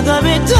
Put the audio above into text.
Nagabita